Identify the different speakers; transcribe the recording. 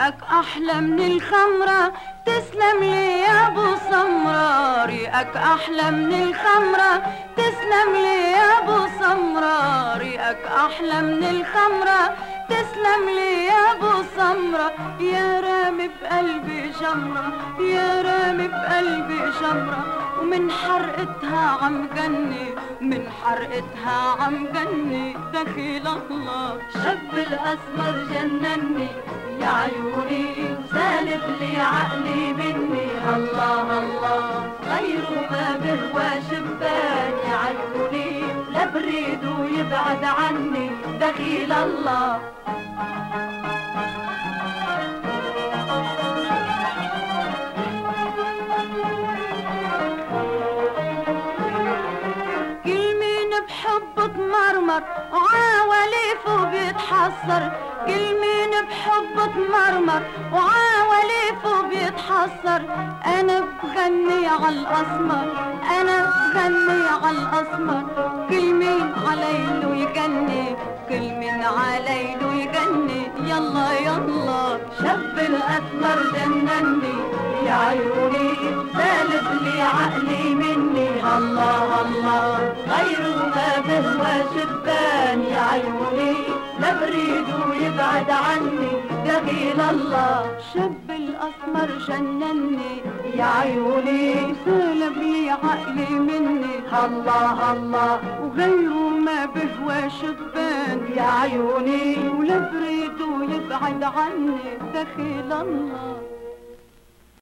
Speaker 1: أحلى من الخمرة. تسلم لي يا أبو سمرة. ريقك أحلى من الخمرة. تسلم لي يا أبو سمرة. ريقك أحلى من الخمرة. تسلم لي يا أبو سمرة. يا رامي بقلبي جمرة يا رامي بقلبي جمرة ومن حرقتها عم جني من حرقتها عم جني دخيل الله
Speaker 2: شب الأسمر جنني. يا عيوني سالب لي عقلي مني. الله الله غير ما بهوى شبان. يا عيوني لا بريد ويبعد عني. دخيل الله.
Speaker 1: بحب تمرمر وعاوليف وبيتحسر كل مين بحب تمرمر وعاوليف وبيتحسر أنا بغني على الأسمر أنا بغني على الأسمر. كل مين عليله يغني كل مين عليله يغني. يلا يلا
Speaker 2: شب الأسمر جنني يا عيوني سالب لي عقلي مني. الله الله غير ما بهوى شبان يا عيوني لا بريد ويبعد عني دخيل الله.
Speaker 1: شب الأسمر جنني
Speaker 2: يا عيوني
Speaker 1: سلب لي عقلي مني.
Speaker 2: الله الله
Speaker 1: وغيره ما بهوى شبان
Speaker 2: يا عيوني
Speaker 1: ولا بريد ويبعد عني دخيل الله.